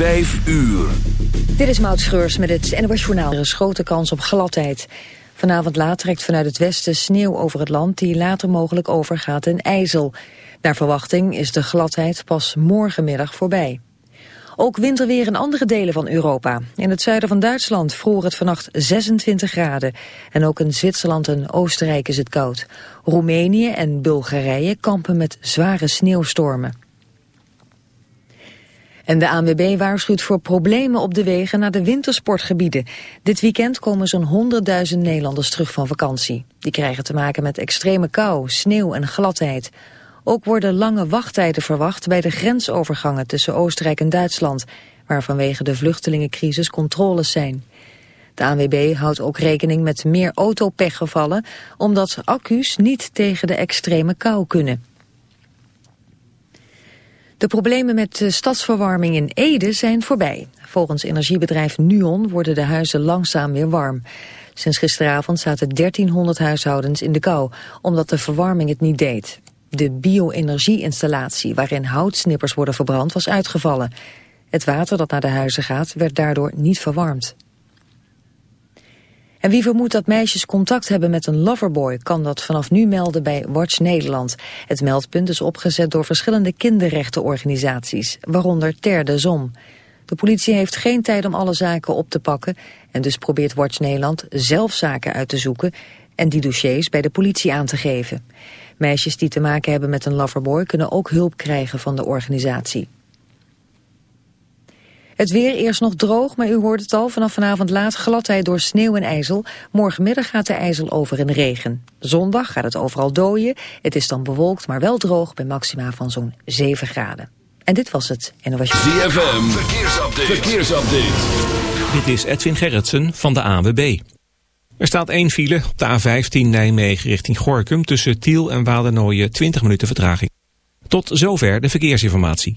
Vijf uur. Dit is Maud Schreurs met het NOS Journaal. Er is grote kans op gladheid. Vanavond laat trekt vanuit het westen sneeuw over het land... die later mogelijk overgaat in ijzel. Naar verwachting is de gladheid pas morgenmiddag voorbij. Ook winterweer in andere delen van Europa. In het zuiden van Duitsland vroor het vannacht 26 graden. En ook in Zwitserland en Oostenrijk is het koud. Roemenië en Bulgarije kampen met zware sneeuwstormen. En de ANWB waarschuwt voor problemen op de wegen naar de wintersportgebieden. Dit weekend komen zo'n 100.000 Nederlanders terug van vakantie. Die krijgen te maken met extreme kou, sneeuw en gladheid. Ook worden lange wachttijden verwacht bij de grensovergangen tussen Oostenrijk en Duitsland, waar vanwege de vluchtelingencrisis controles zijn. De ANWB houdt ook rekening met meer autopechgevallen, omdat accu's niet tegen de extreme kou kunnen. De problemen met de stadsverwarming in Ede zijn voorbij. Volgens energiebedrijf Nuon worden de huizen langzaam weer warm. Sinds gisteravond zaten 1300 huishoudens in de kou, omdat de verwarming het niet deed. De bio-energieinstallatie waarin houtsnippers worden verbrand was uitgevallen. Het water dat naar de huizen gaat werd daardoor niet verwarmd. En wie vermoedt dat meisjes contact hebben met een loverboy... kan dat vanaf nu melden bij Watch Nederland. Het meldpunt is opgezet door verschillende kinderrechtenorganisaties... waaronder Ter de Zom. De politie heeft geen tijd om alle zaken op te pakken... en dus probeert Watch Nederland zelf zaken uit te zoeken... en die dossiers bij de politie aan te geven. Meisjes die te maken hebben met een loverboy... kunnen ook hulp krijgen van de organisatie. Het weer eerst nog droog, maar u hoort het al. Vanaf vanavond laat gladheid door sneeuw en ijzel. Morgenmiddag gaat de ijzel over in regen. Zondag gaat het overal dooien. Het is dan bewolkt, maar wel droog bij maxima van zo'n 7 graden. En dit was het. En was je... ZFM, verkeersupdate. verkeersupdate. Dit is Edwin Gerritsen van de AWB. Er staat één file op de A15 Nijmegen richting Gorkum... tussen Tiel en Wadernooien 20 minuten vertraging. Tot zover de verkeersinformatie.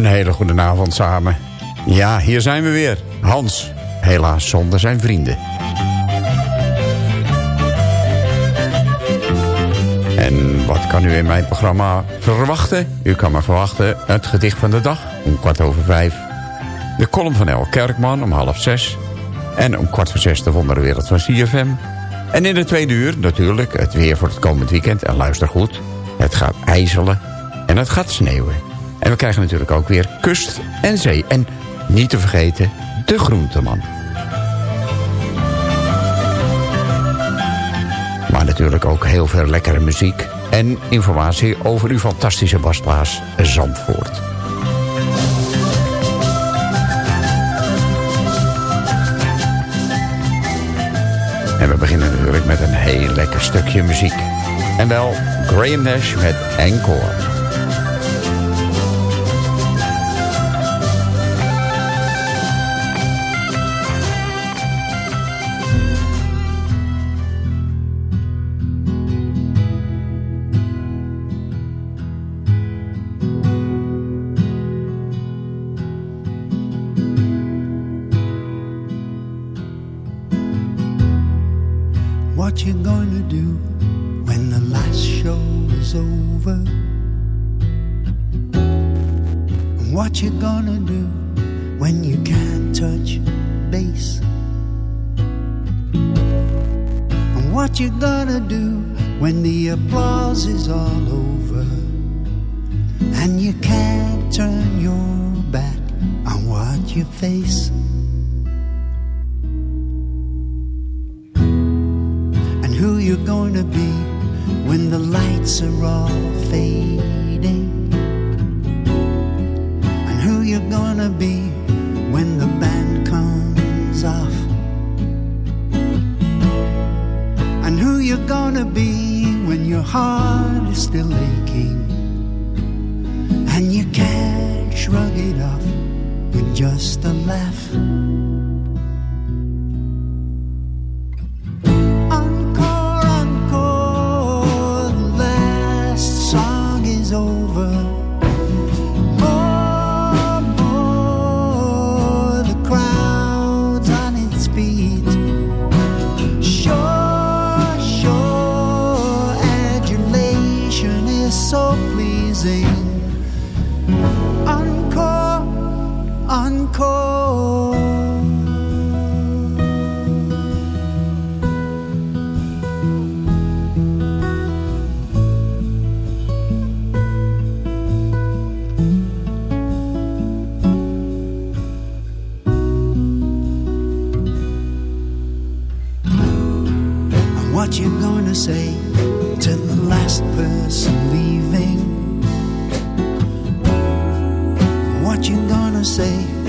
Een hele goede avond samen. Ja, hier zijn we weer. Hans, helaas zonder zijn vrienden. En wat kan u in mijn programma verwachten? U kan me verwachten het gedicht van de dag om kwart over vijf. De column van El Kerkman om half zes. En om kwart voor zes de wonderwereld van CFM. En in de tweede uur natuurlijk het weer voor het komend weekend. En luister goed, het gaat ijzelen en het gaat sneeuwen. En we krijgen natuurlijk ook weer kust en zee. En niet te vergeten, de groenteman. Maar natuurlijk ook heel veel lekkere muziek... en informatie over uw fantastische wasplaats Zandvoort. En we beginnen natuurlijk met een heel lekker stukje muziek. En wel Graham Nash met Encore. what you gonna do when the last show is over? And what you gonna do when you can't touch base? And what you gonna do when the applause is all over? And you can't turn your back on what you face. you're going to be when the lights are all fading? And who you're going to be when the band comes off? And who you're going to be when your heart is still aching? And you can't shrug it off with just say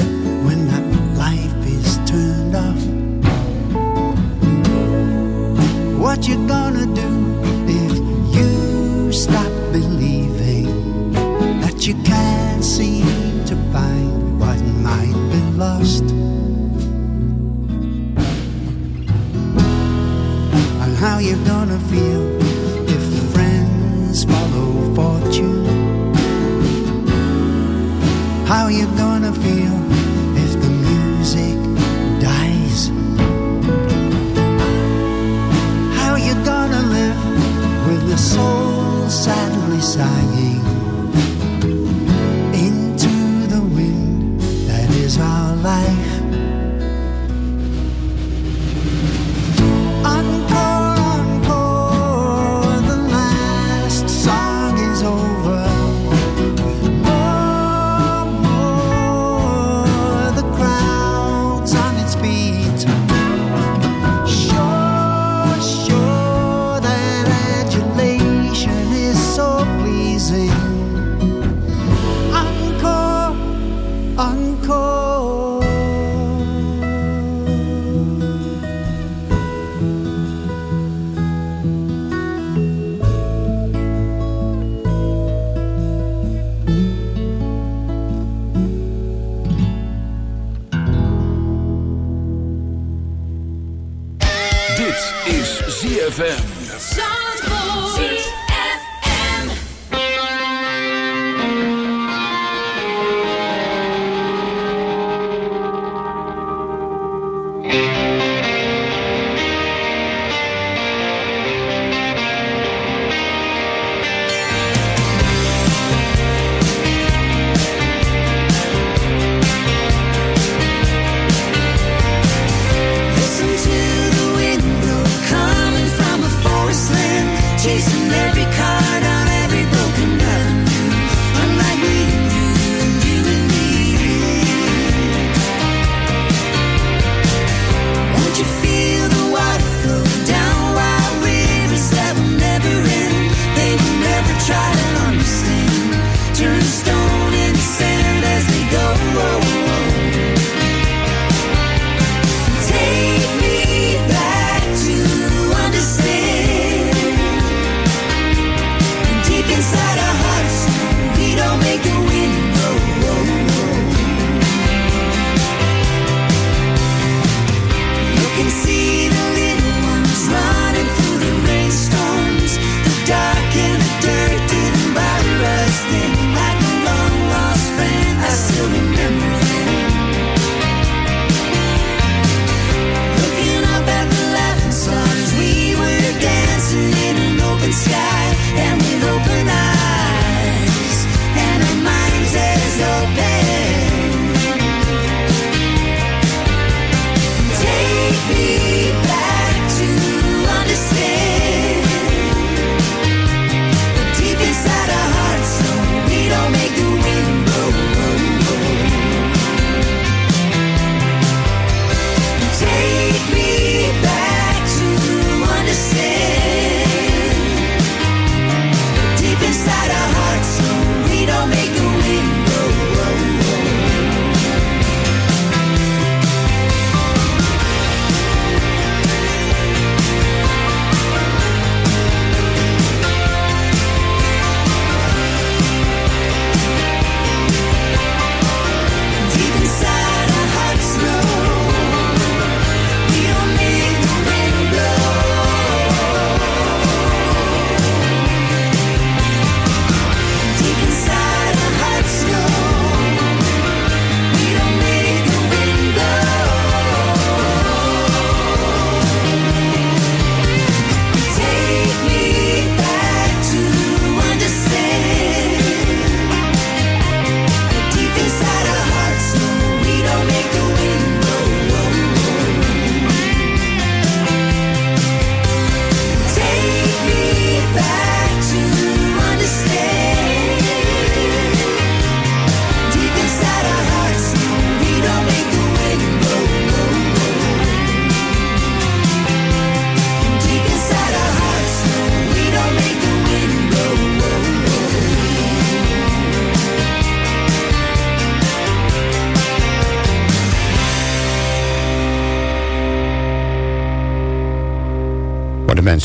Yeah.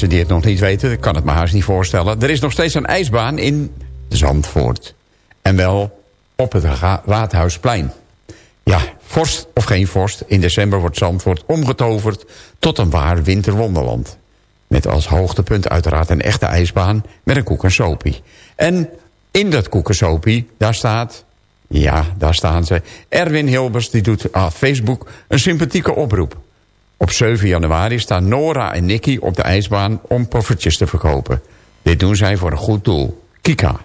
Mensen die het nog niet weten, ik kan het me haast niet voorstellen. Er is nog steeds een ijsbaan in Zandvoort. En wel op het Raadhuisplein. Ja, vorst of geen vorst, in december wordt Zandvoort omgetoverd tot een waar winterwonderland. Met als hoogtepunt uiteraard een echte ijsbaan met een koek en. En in dat koek daar staat... Ja, daar staan ze. Erwin Hilbers die doet op Facebook een sympathieke oproep. Op 7 januari staan Nora en Nicky op de ijsbaan om poffertjes te verkopen. Dit doen zij voor een goed doel. Kika.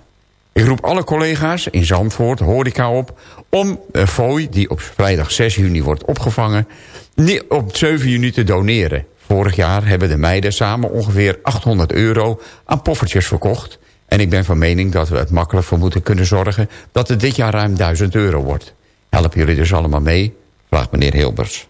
Ik roep alle collega's in Zandvoort, horeca op... om een fooi die op vrijdag 6 juni wordt opgevangen... op 7 juni te doneren. Vorig jaar hebben de meiden samen ongeveer 800 euro aan poffertjes verkocht... en ik ben van mening dat we het makkelijk voor moeten kunnen zorgen... dat het dit jaar ruim 1000 euro wordt. Helpen jullie dus allemaal mee? Vraagt meneer Hilbers.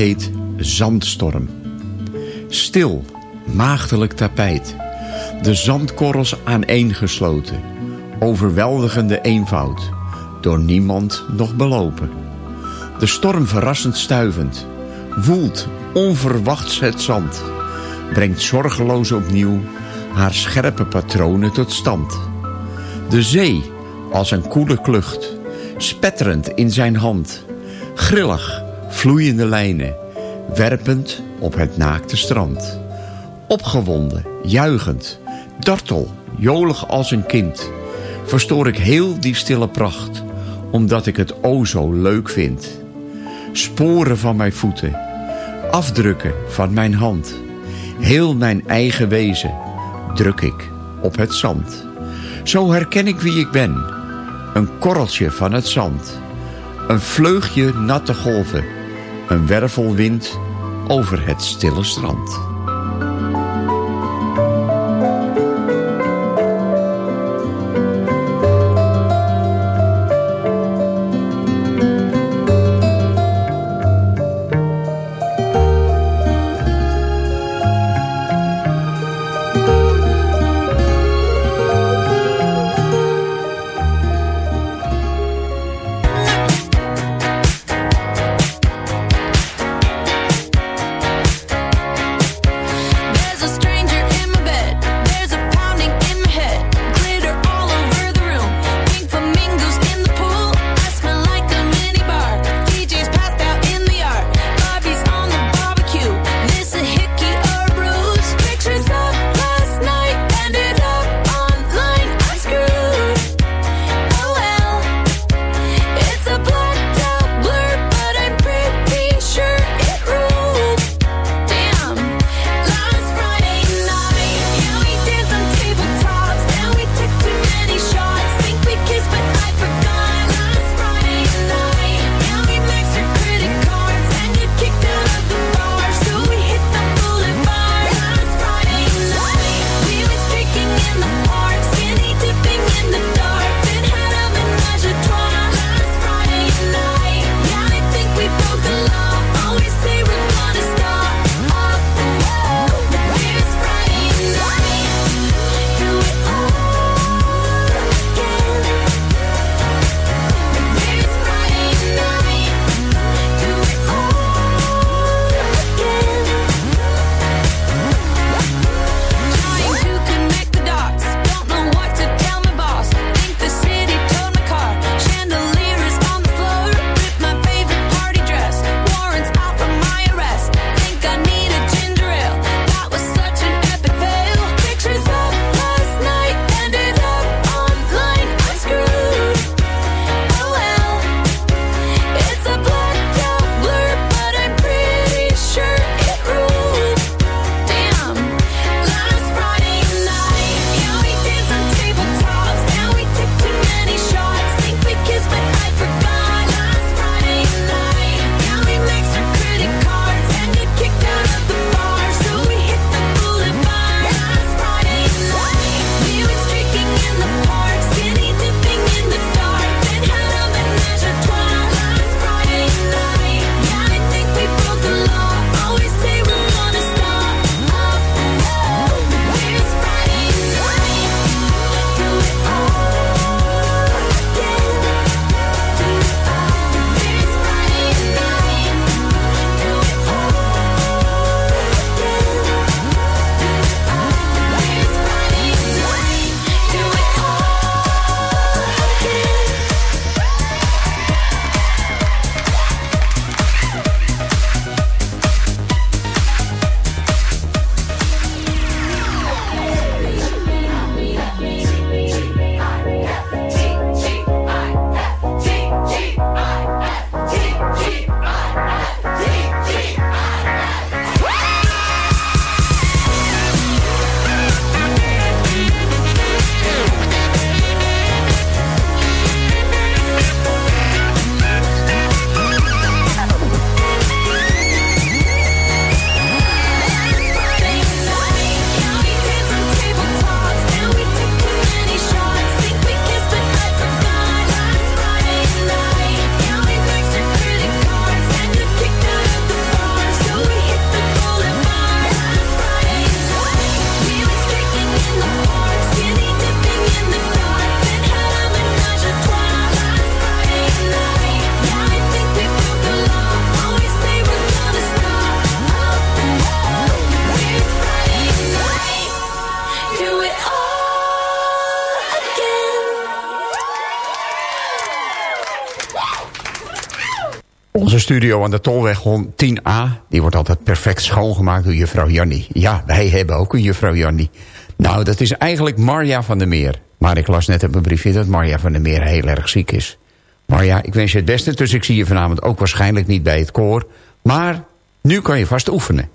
Heet Zandstorm. Stil, maagdelijk tapijt. De zandkorrels aaneengesloten. Overweldigende eenvoud. Door niemand nog belopen. De storm verrassend stuivend. Woelt onverwachts het zand. Brengt zorgeloos opnieuw haar scherpe patronen tot stand. De zee als een koele klucht. Spetterend in zijn hand. Grillig, vloeiende lijnen. Werpend op het naakte strand. Opgewonden, juichend. Dartel, jolig als een kind. Verstoor ik heel die stille pracht. Omdat ik het o zo leuk vind. Sporen van mijn voeten. Afdrukken van mijn hand. Heel mijn eigen wezen druk ik op het zand. Zo herken ik wie ik ben. Een korreltje van het zand. Een vleugje natte golven. Een wervelwind over het stille strand. Studio aan de Tolweg 10A, die wordt altijd perfect schoongemaakt door juffrouw Jannie. Ja, wij hebben ook een juffrouw Jannie. Nou, dat is eigenlijk Marja van der Meer. Maar ik las net op mijn briefje dat Marja van der Meer heel erg ziek is. Marja, ik wens je het beste, dus ik zie je vanavond ook waarschijnlijk niet bij het koor. Maar nu kan je vast oefenen.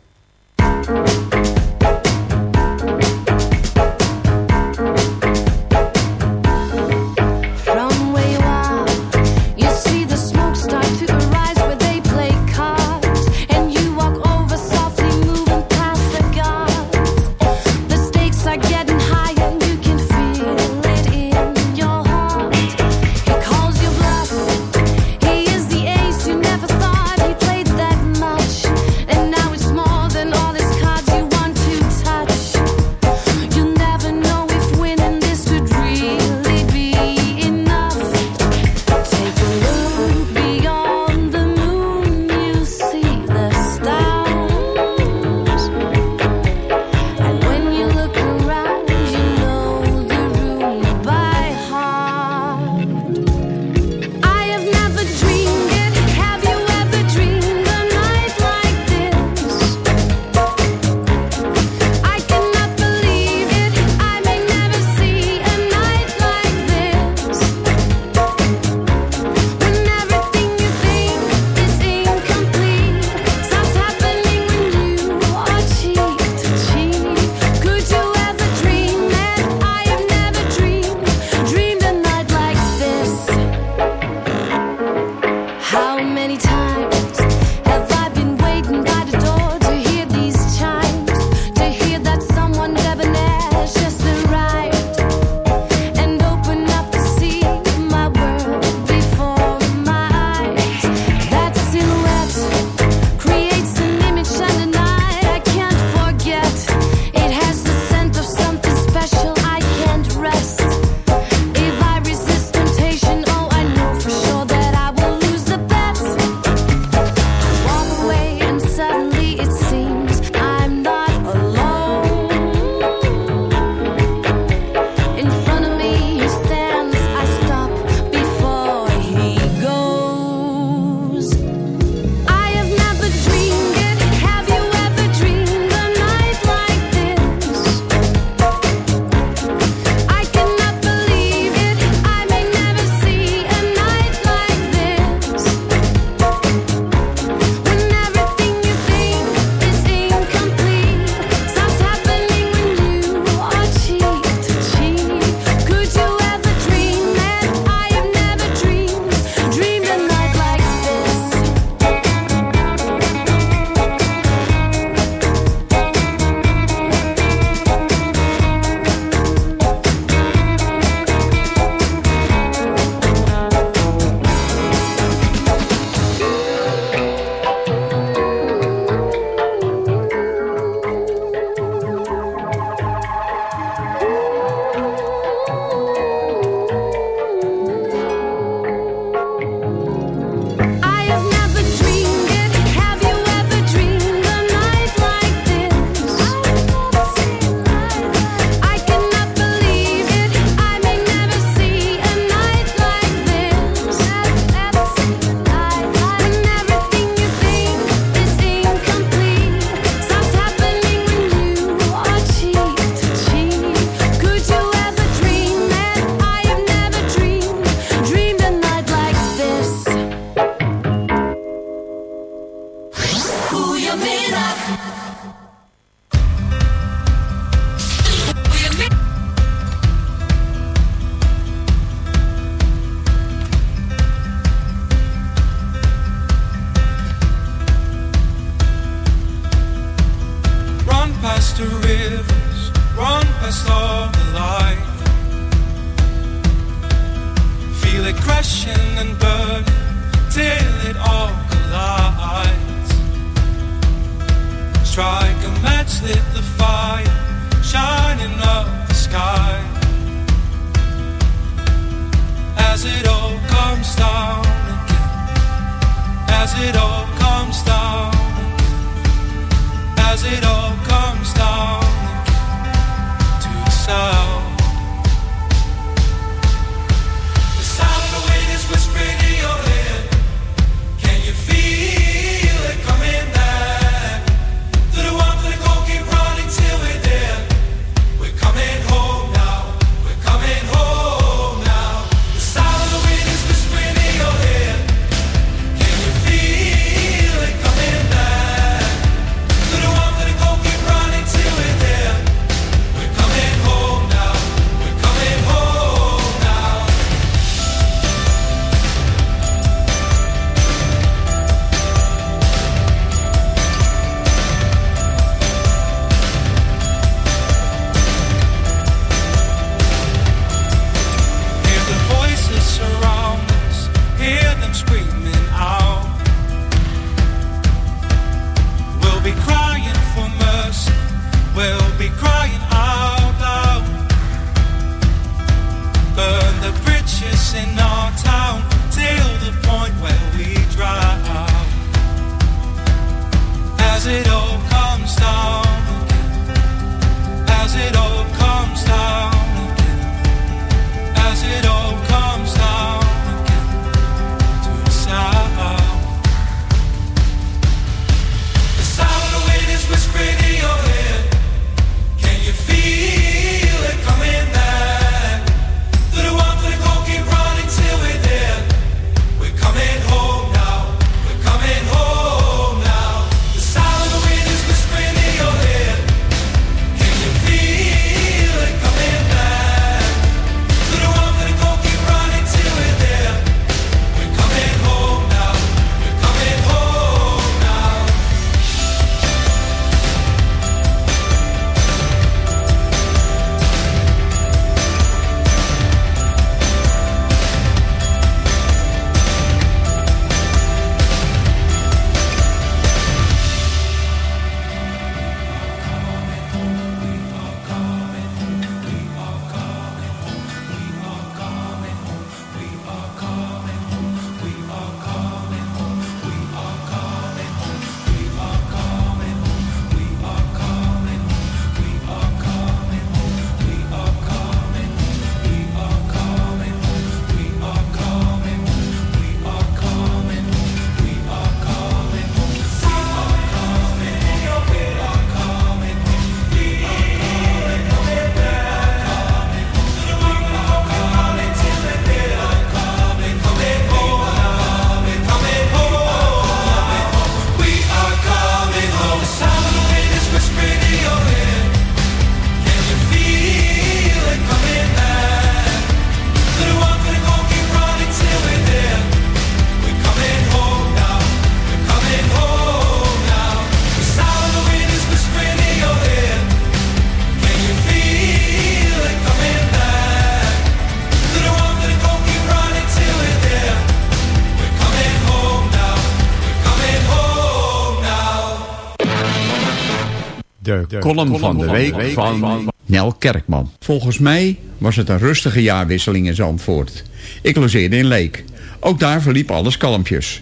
Column, van de week, van, Nel Kerkman. Volgens mij was het een rustige jaarwisseling in Zandvoort. Ik logeerde in Leek. Ook daar verliep alles kalmpjes.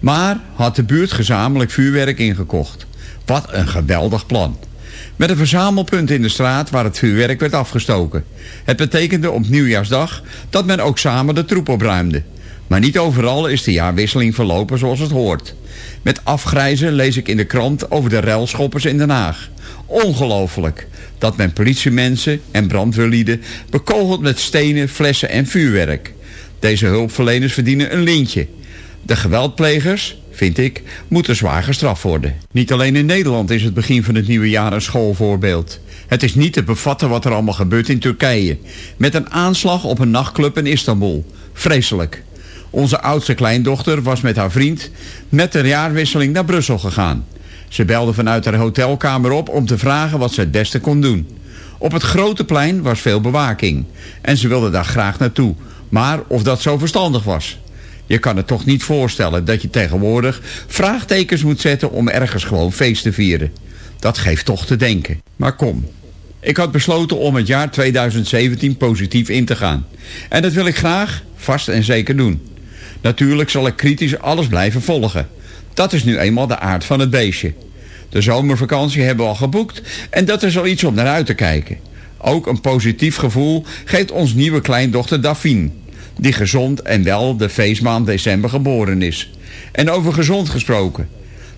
Maar had de buurt gezamenlijk vuurwerk ingekocht. Wat een geweldig plan. Met een verzamelpunt in de straat waar het vuurwerk werd afgestoken. Het betekende op nieuwjaarsdag dat men ook samen de troep opruimde. Maar niet overal is de jaarwisseling verlopen zoals het hoort. Met afgrijzen lees ik in de krant over de relschoppers in Den Haag. Ongelooflijk dat men politiemensen en brandweerlieden bekogelt met stenen, flessen en vuurwerk. Deze hulpverleners verdienen een lintje. De geweldplegers, vind ik, moeten zwaar gestraft worden. Niet alleen in Nederland is het begin van het nieuwe jaar een schoolvoorbeeld. Het is niet te bevatten wat er allemaal gebeurt in Turkije. Met een aanslag op een nachtclub in Istanbul. Vreselijk. Onze oudste kleindochter was met haar vriend met de jaarwisseling naar Brussel gegaan. Ze belde vanuit haar hotelkamer op om te vragen wat ze het beste kon doen. Op het grote plein was veel bewaking. En ze wilde daar graag naartoe. Maar of dat zo verstandig was. Je kan het toch niet voorstellen dat je tegenwoordig vraagtekens moet zetten om ergens gewoon feest te vieren. Dat geeft toch te denken. Maar kom, ik had besloten om het jaar 2017 positief in te gaan. En dat wil ik graag vast en zeker doen. Natuurlijk zal ik kritisch alles blijven volgen. Dat is nu eenmaal de aard van het beestje. De zomervakantie hebben we al geboekt en dat is al iets om naar uit te kijken. Ook een positief gevoel geeft ons nieuwe kleindochter Daphine... die gezond en wel de feestmaand december geboren is. En over gezond gesproken.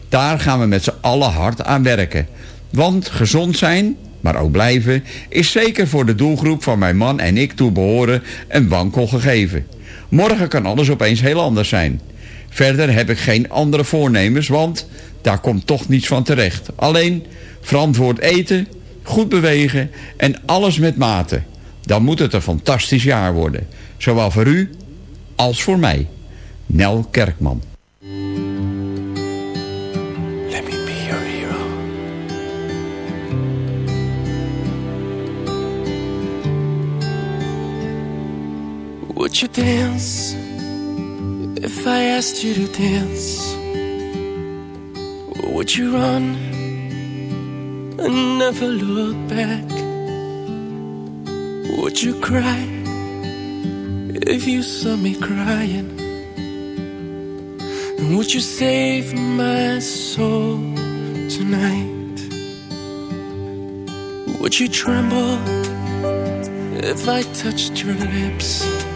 Daar gaan we met z'n allen hard aan werken. Want gezond zijn, maar ook blijven... is zeker voor de doelgroep van mijn man en ik toebehoren een wankel gegeven. Morgen kan alles opeens heel anders zijn. Verder heb ik geen andere voornemens, want daar komt toch niets van terecht. Alleen verantwoord eten, goed bewegen en alles met mate. Dan moet het een fantastisch jaar worden. Zowel voor u als voor mij. Nel Kerkman. Would you dance if I asked you to dance? Would you run and never look back? Would you cry if you saw me crying? And would you save my soul tonight? Would you tremble if I touched your lips?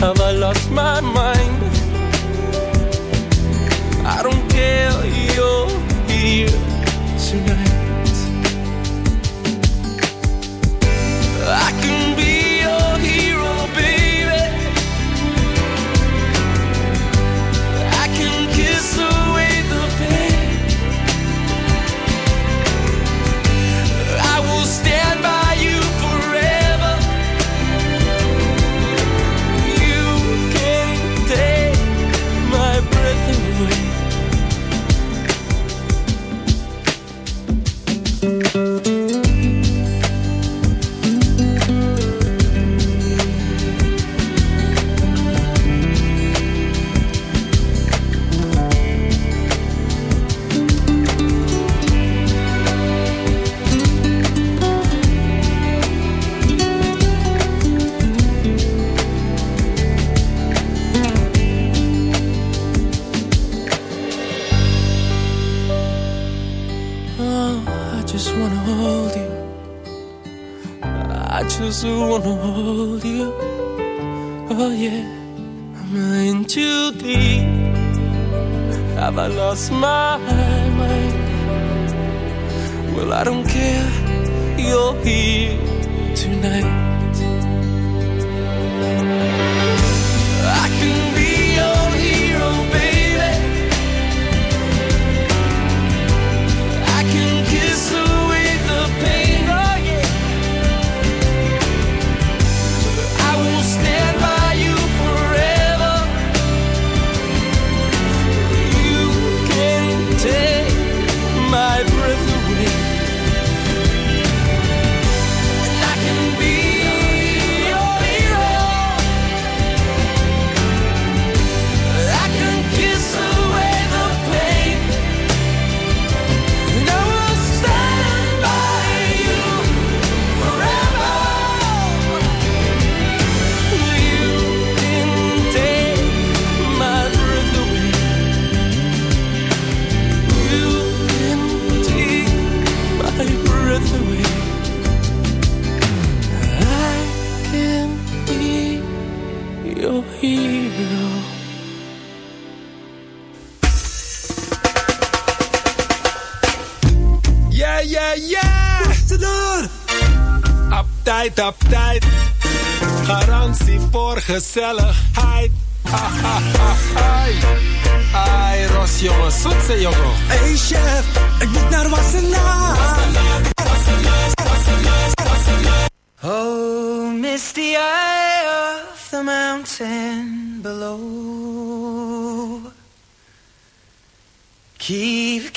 Have I lost my mind? I don't care, you're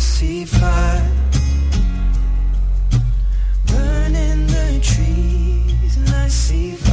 see fire burning the trees, and I see fire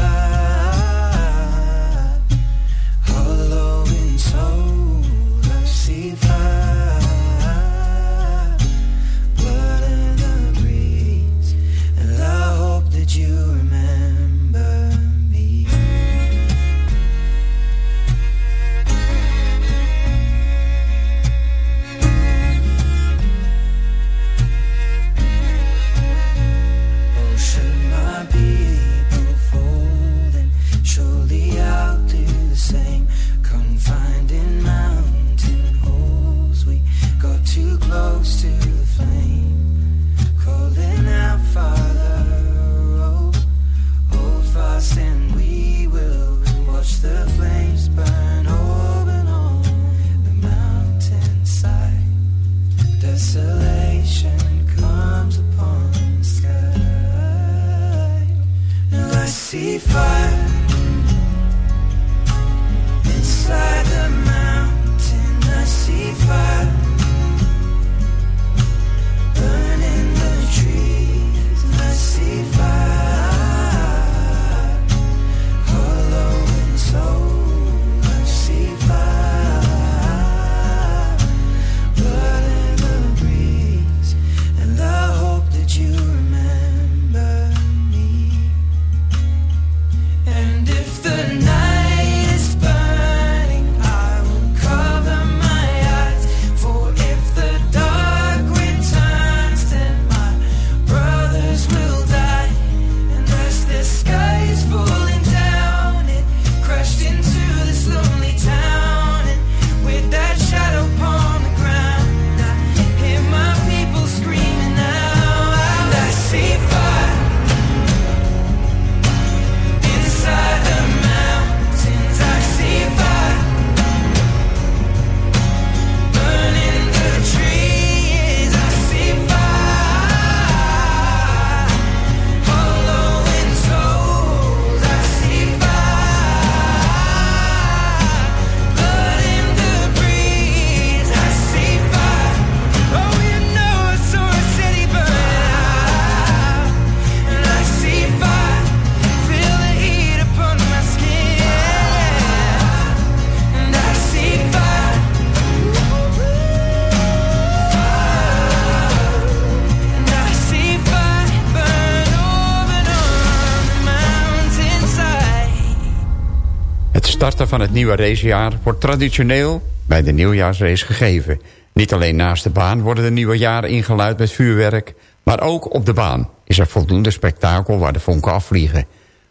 starten van het nieuwe racejaar wordt traditioneel bij de nieuwjaarsrace gegeven. Niet alleen naast de baan worden de nieuwe jaren ingeluid met vuurwerk... maar ook op de baan is er voldoende spektakel waar de vonken afvliegen.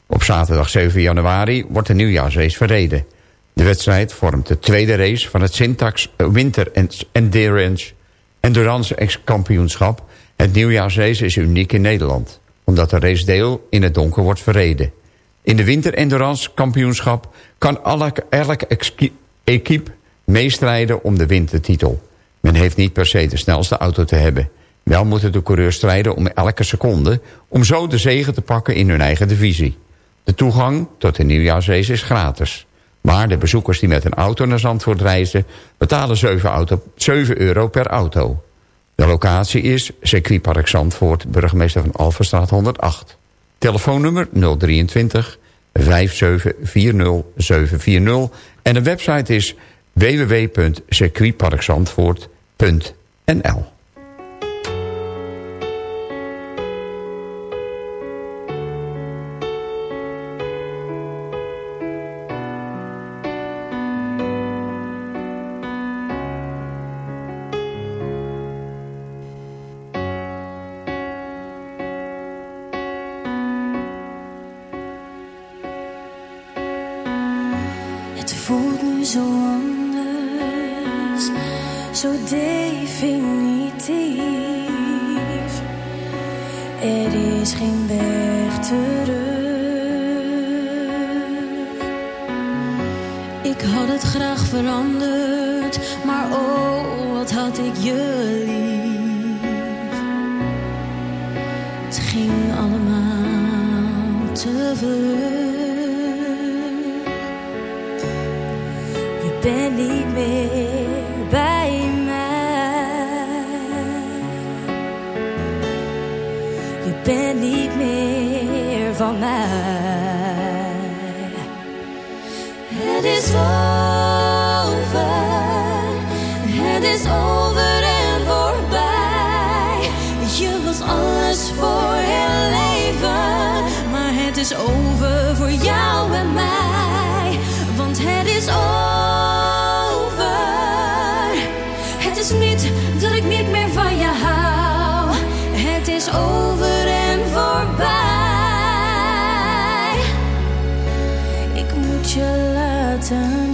Op zaterdag 7 januari wordt de nieuwjaarsrace verreden. De wedstrijd vormt de tweede race van het Syntax Winter Endurance Endurance Kampioenschap. Het nieuwjaarsrace is uniek in Nederland, omdat de race deel in het donker wordt verreden. In de Winter Endurance Kampioenschap kan elk, equipe meestrijden om de wintertitel. Men heeft niet per se de snelste auto te hebben. Wel moeten de coureurs strijden om elke seconde... om zo de zegen te pakken in hun eigen divisie. De toegang tot de nieuwjaarsrace is gratis. Maar de bezoekers die met een auto naar Zandvoort reizen... betalen 7, auto, 7 euro per auto. De locatie is circuitpark Zandvoort, burgemeester van Alphenstraat 108. Telefoonnummer 023 5740740 en de website is www.circuitparkzandvoort.nl Ik had het graag veranderd, maar oh, wat had ik je lief. Het ging allemaal te vlug. Je bent niet meer bij mij. Je bent niet meer van mij. Is over. Het is over en voorbij. Je was alles voor het leven. Maar het is over voor jou en mij. Want het is over. time.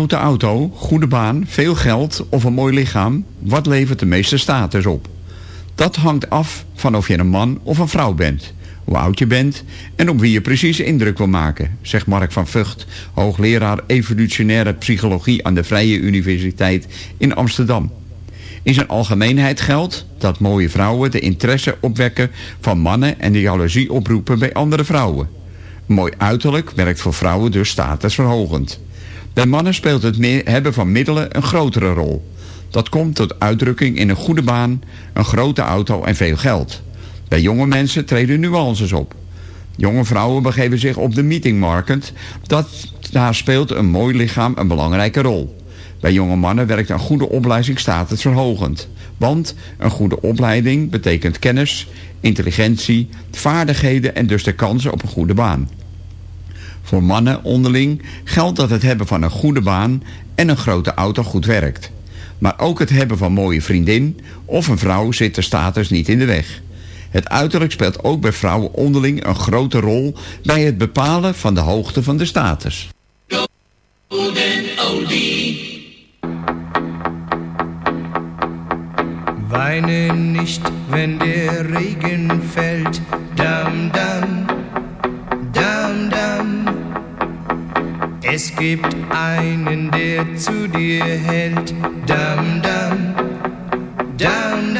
Grote auto, goede baan, veel geld of een mooi lichaam. Wat levert de meeste status op? Dat hangt af van of je een man of een vrouw bent. Hoe oud je bent en op wie je precies indruk wil maken, zegt Mark van Vught, hoogleraar evolutionaire psychologie aan de Vrije Universiteit in Amsterdam. In zijn algemeenheid geldt dat mooie vrouwen de interesse opwekken van mannen en de jaloezie oproepen bij andere vrouwen. Mooi uiterlijk werkt voor vrouwen dus statusverhogend. Bij mannen speelt het hebben van middelen een grotere rol. Dat komt tot uitdrukking in een goede baan, een grote auto en veel geld. Bij jonge mensen treden nuances op. Jonge vrouwen begeven zich op de meetingmarket. Dat, daar speelt een mooi lichaam een belangrijke rol. Bij jonge mannen werkt een goede opleiding statusverhogend. Want een goede opleiding betekent kennis, intelligentie, vaardigheden en dus de kansen op een goede baan. Voor mannen onderling geldt dat het hebben van een goede baan en een grote auto goed werkt. Maar ook het hebben van mooie vriendin of een vrouw zit de status niet in de weg. Het uiterlijk speelt ook bij vrouwen onderling een grote rol... bij het bepalen van de hoogte van de status. Weine nicht, wenn der Regen fällt. Dam, dam, Es gibt einen, der zu dir hält. Dam, dam, dam, dam.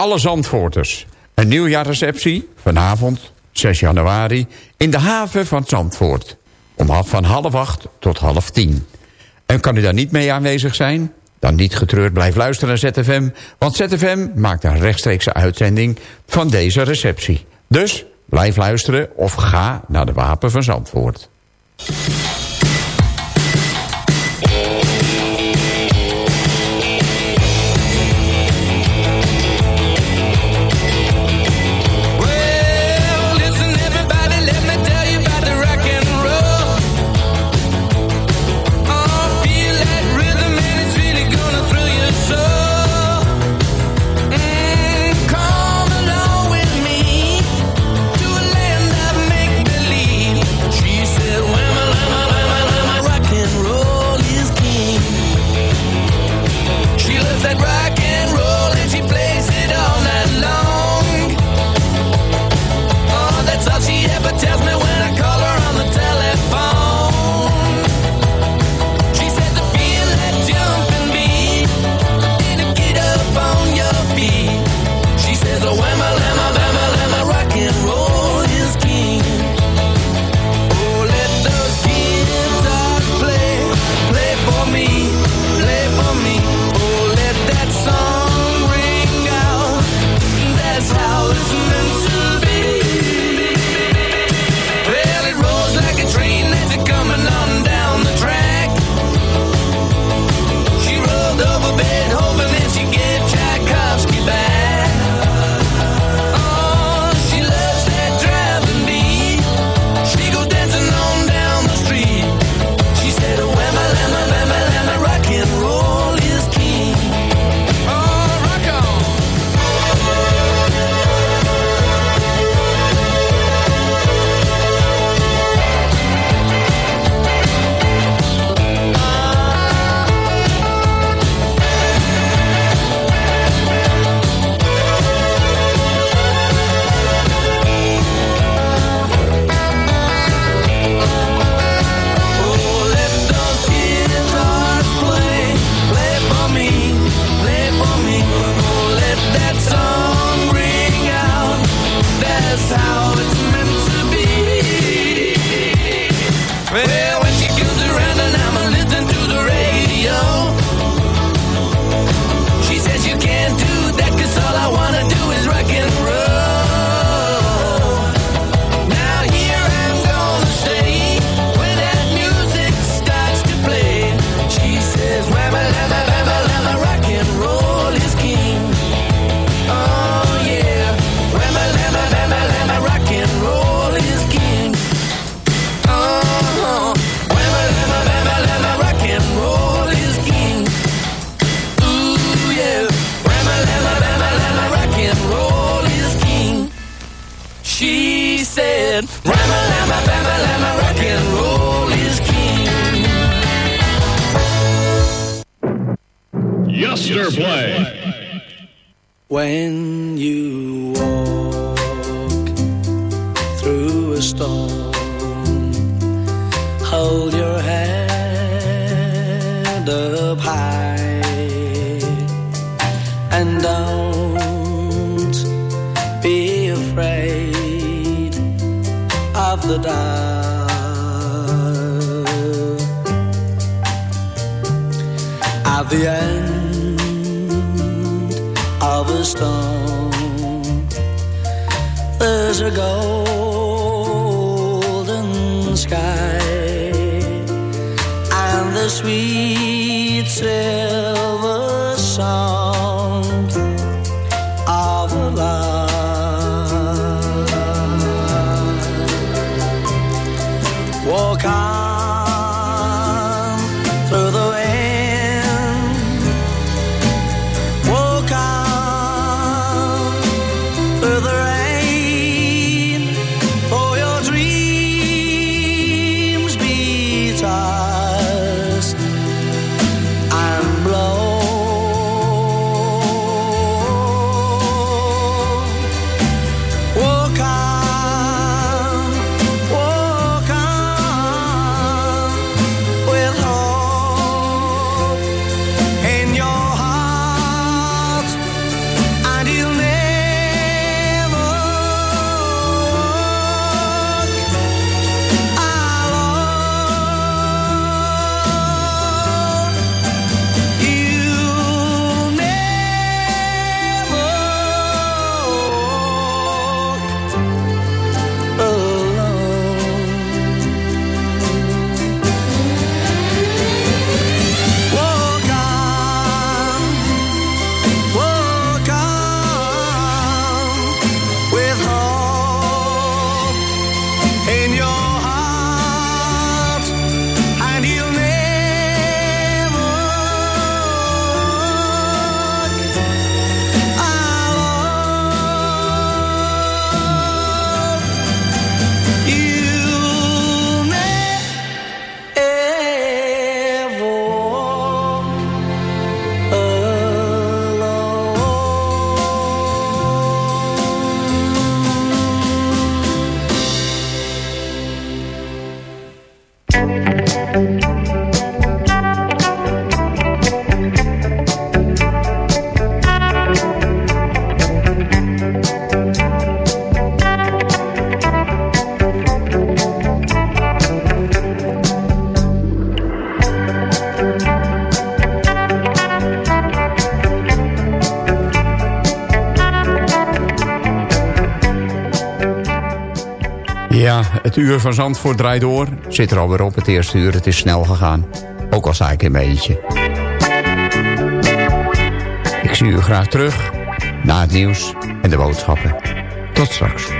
alle Zandvoorters. Een nieuwjaarreceptie vanavond, 6 januari, in de haven van Zandvoort. Om van half acht tot half tien. En kan u daar niet mee aanwezig zijn? Dan niet getreurd, blijf luisteren naar ZFM. Want ZFM maakt een rechtstreekse uitzending van deze receptie. Dus blijf luisteren of ga naar de Wapen van Zandvoort. Sweet silver song uur van Zandvoort draait door. Zit er alweer op het eerste uur. Het is snel gegaan. Ook al sta ik mijn eentje. Ik zie u graag terug. Na het nieuws en de boodschappen. Tot straks.